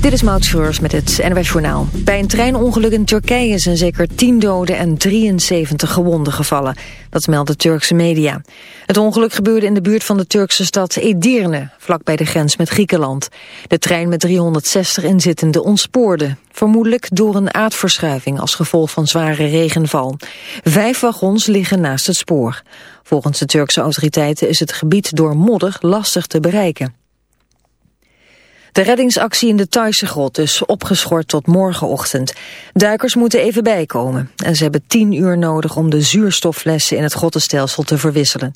Dit is Maud Schreurs met het NWS Journaal. Bij een treinongeluk in Turkije zijn zeker 10 doden en 73 gewonden gevallen. Dat melden Turkse media. Het ongeluk gebeurde in de buurt van de Turkse stad Edirne, vlakbij de grens met Griekenland. De trein met 360 inzittenden ontspoorde. Vermoedelijk door een aardverschuiving als gevolg van zware regenval. Vijf wagons liggen naast het spoor. Volgens de Turkse autoriteiten is het gebied door modder lastig te bereiken. De reddingsactie in de Thaise grot is opgeschort tot morgenochtend. Duikers moeten even bijkomen en ze hebben tien uur nodig om de zuurstofflessen in het grottenstelsel te verwisselen.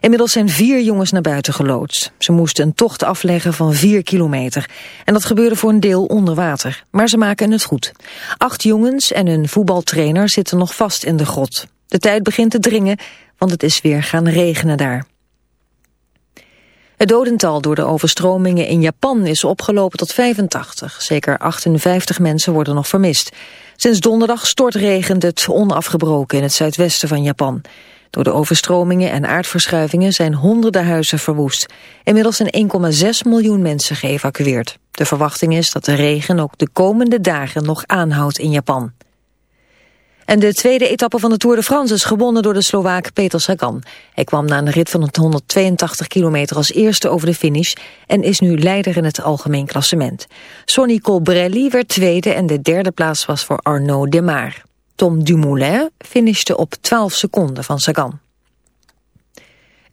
Inmiddels zijn vier jongens naar buiten geloodst. Ze moesten een tocht afleggen van vier kilometer. En dat gebeurde voor een deel onder water, maar ze maken het goed. Acht jongens en een voetbaltrainer zitten nog vast in de grot. De tijd begint te dringen, want het is weer gaan regenen daar. Het dodental door de overstromingen in Japan is opgelopen tot 85. Zeker 58 mensen worden nog vermist. Sinds donderdag stortregent het onafgebroken in het zuidwesten van Japan. Door de overstromingen en aardverschuivingen zijn honderden huizen verwoest. Inmiddels zijn 1,6 miljoen mensen geëvacueerd. De verwachting is dat de regen ook de komende dagen nog aanhoudt in Japan. En de tweede etappe van de Tour de France is gewonnen door de Slovaak Peter Sagan. Hij kwam na een rit van 182 kilometer als eerste over de finish... en is nu leider in het algemeen klassement. Sonny Colbrelli werd tweede en de derde plaats was voor Arnaud Demar. Tom Dumoulin finishte op 12 seconden van Sagan.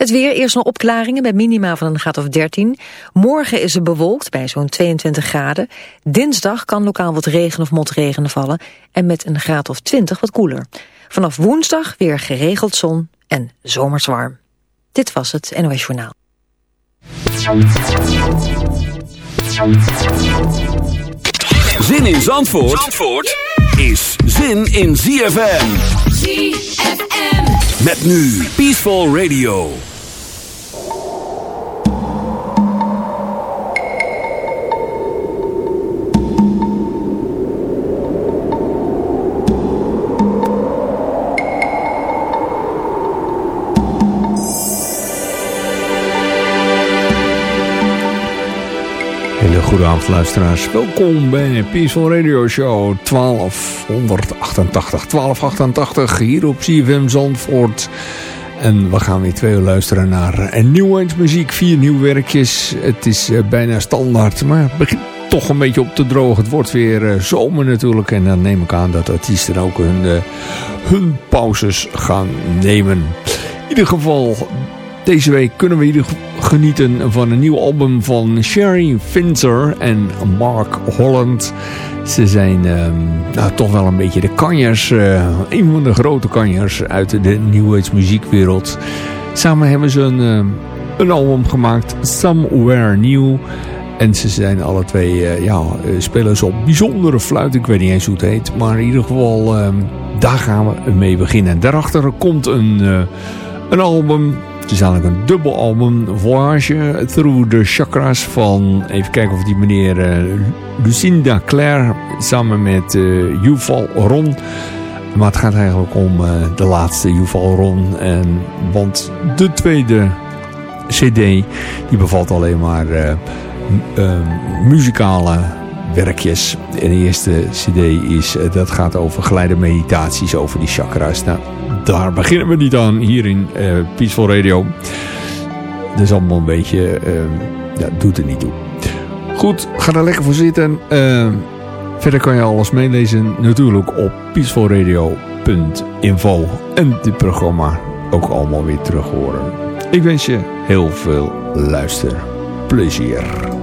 Het weer, eerst nog opklaringen bij minima van een graad of 13. Morgen is het bewolkt bij zo'n 22 graden. Dinsdag kan lokaal wat regen of motregen vallen. En met een graad of 20 wat koeler. Vanaf woensdag weer geregeld zon en zomers warm. Dit was het NOS Journaal. Zin in Zandvoort, Zandvoort is zin in ZFM. ZFM. Met nu Peaceful Radio. Hele goede avond luisteraars. Welkom bij Peaceful Radio Show 1288. 1288 hier op CFM Zandvoort. En we gaan weer twee uur luisteren naar een nieuw muziek. Vier nieuwe werkjes. Het is eh, bijna standaard, maar het begint toch een beetje op te drogen. Het wordt weer eh, zomer natuurlijk. En dan neem ik aan dat artiesten ook hun, eh, hun pauzes gaan nemen. In ieder geval, deze week kunnen we ieder genieten van een nieuw album van Sherry Finzer en Mark Holland. Ze zijn uh, nou, toch wel een beetje de kanjers, uh, een van de grote kanjers uit de New Age muziekwereld. Samen hebben ze een, uh, een album gemaakt, Somewhere New. En ze zijn alle twee, uh, ja, spelen ze op bijzondere fluit. Ik weet niet eens hoe het heet. Maar in ieder geval, ehm, daar gaan we mee beginnen. Daarachter komt een, een album het is eigenlijk een dubbel album. Voyage Through the Chakras van... Even kijken of die meneer uh, Lucinda Claire samen met uh, Yuval Ron... Maar het gaat eigenlijk om uh, de laatste Yuval Ron. En, want de tweede cd die bevat alleen maar muzikale werkjes. En de eerste cd is, dat gaat over geleide meditaties over die chakras. Nou, daar beginnen we niet aan hier in uh, Peaceful Radio. Dat is allemaal een beetje... Uh, ja, doet er niet toe. Goed, ga er lekker voor zitten. Uh, verder kan je alles meelezen natuurlijk op peacefulradio.info. En dit programma ook allemaal weer terug horen. Ik wens je heel veel luisterplezier.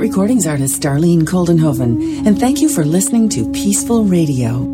Recordings artist Darlene Koldenhoven, and thank you for listening to Peaceful Radio.